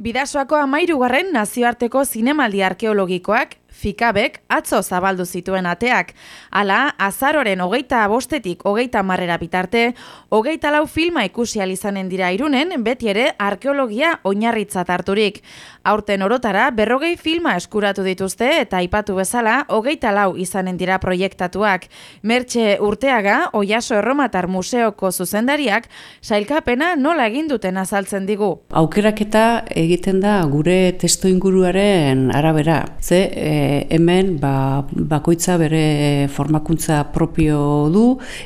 Bidasoako amairugarren nazioarteko zinemaldi arkeologikoak Fikabek atzo zabaldu zituen ateak. Hala, azaroren hogeita bostetik hogeita marrera bitarte, hogeita lau filma ikusi izanen dira irunen, beti ere arkeologia oinarritzat harturik. Aurten orotara, berrogei filma eskuratu dituzte eta aipatu bezala, hogeita lau izanen dira proiektatuak. Mertxe urteaga, Oiaso Erromatar Museoko zuzendariak, sailkapena nola egin duten azaltzen digu. Aukeraketa egiten da gure testo inguruaren arabera. Ze, e, hemen ba, bakoitza bere formakuntza propio du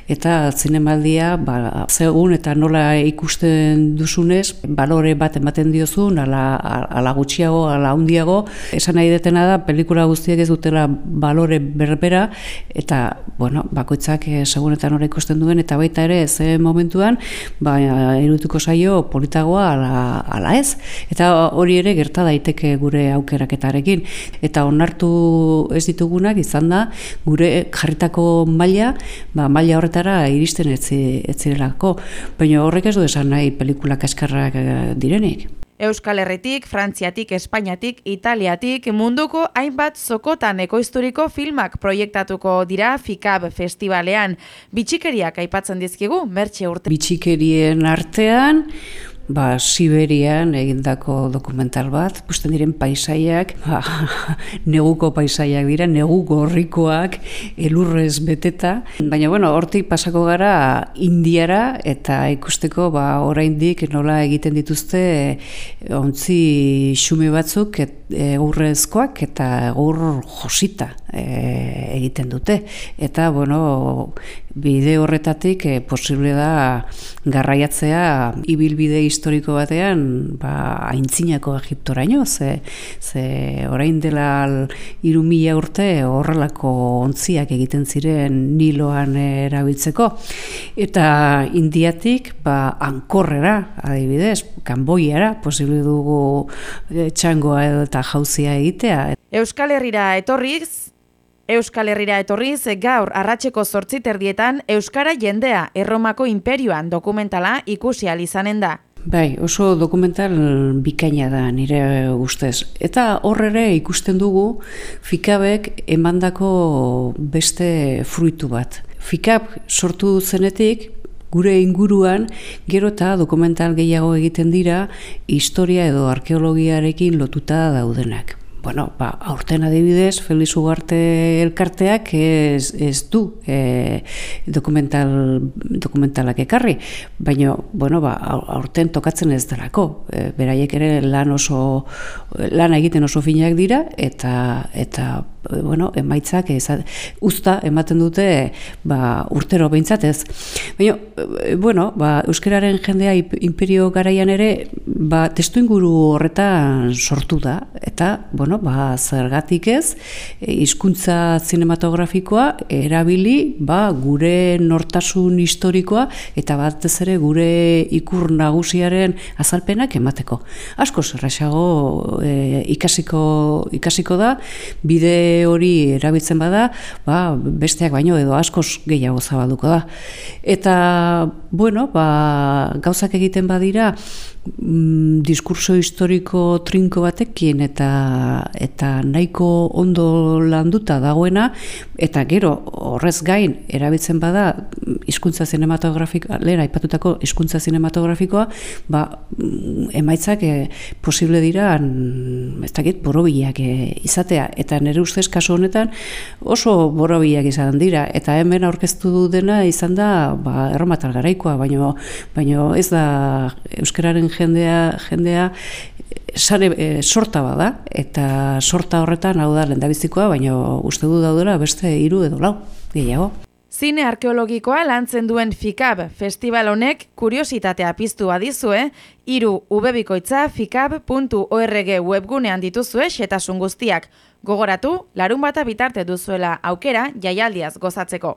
eta zinemaldia ba, zegun eta nola ikusten duzunez balore bat ematen diozun ala, ala gutxiago, ala handiago. Esan nahi detena da, pelikula guztiak ez dutela balore berbera eta bueno, bakoitzak e, segun eta nola ikusten duen eta baita ere ze momentuan ba, erutuko zaio politagoa ala, ala ez. Eta hori ere gerta daiteke gure aukeraketarekin eta onartu ez ditugunak izan da gure jarritako maila, ba, maila horretara iristen ez zirelako. Baina horrek ez du esan nahi pelikulak eskarrak eh, direnik. Euskal Herritik, Frantziatik, Espainiatik, Italiatik, munduko hainbat zokotan ekoizturiko filmak proiektatuko dira FICAB festivalean. Bitxikeriak aipatzen dizkigu, mertxe urte. Bitxikerien artean, ba, Siberian egindako dokumental bat, ikusten diren paisaiak, ba, neguko paisaiak dira, negu gorrikoak, elurrez beteta. Baina, bueno, hortik pasako gara Indiara eta ikusteko ba, oraindik nola egiten dituzte ontzi xume batzuk egurrezkoak eta egur josita e, egiten dute. Eta, bueno, bide horretatik e, posible da garraiatzea ibilbide historiko batean ba, aintzinako egiptoraino, ze, ze orain dela iru mila urte horrelako ontziak egiten ziren niloan erabiltzeko. Eta indiatik ba, ankorrera, adibidez, kanboiara, posible dugu e, txangoa eta jauzia egitea. Euskal Herrira etorriz, Euskal Herrira etorriz, gaur arratseko zortziterdietan Euskara jendea Erromako imperioan dokumentala ikusi izanen da. Bai, oso dokumental bikaina da nire ustez. Eta horrere ikusten dugu Fikabek emandako beste fruitu bat. Fikab sortu zenetik gure inguruan gero eta dokumental gehiago egiten dira historia edo arkeologiarekin lotuta daudenak bueno, ba, aurten adibidez, Feliz Ugarte elkarteak ez, ez du e, dokumental, dokumentalak ekarri, baina, bueno, ba, aurten tokatzen ez delako. E, beraiek ere lan oso, lan egiten oso finak dira, eta, eta bueno, emaitzak ez, usta ematen dute ba, urtero behintzat ez. Baina, e, bueno, ba, euskararen jendea imperio garaian ere, ba, testu inguru horretan sortu da, eta, bueno, ba, zergatik ez, hizkuntza zinematografikoa erabili ba, gure nortasun historikoa eta batez ere gure ikur nagusiaren azalpenak emateko. Asko zerraxago e, ikasiko, ikasiko da, bide hori erabiltzen bada, ba, besteak baino edo askoz gehiago zabalduko da. Eta, bueno, ba, gauzak egiten badira, mm, diskurso historiko trinko batekin eta eta nahiko ondo landuta dagoena eta gero horrez gain erabiltzen bada hizkuntza sinematografikoa lehen aipatutako hizkuntza sinematografikoa ba mm, emaitzak e, posible dira ez dakit borobilak e, izatea. Eta nire ustez kasu honetan oso borobilak izan dira. Eta hemen aurkeztu dena izan da ba erromatar garaikoa baino baino ez da euskararen jendea jendea sare e, sorta bada eta sorta horretan hau da lendabizikoa baina uste du daudela beste hiru edo lau gehiago Zine arkeologikoa lantzen duen FIKAB festival honek kuriositatea piztu badizue, iru ubebikoitza fikab.org webgunean dituzue xetasun guztiak. Gogoratu, larun bata bitarte duzuela aukera jaialdiaz gozatzeko.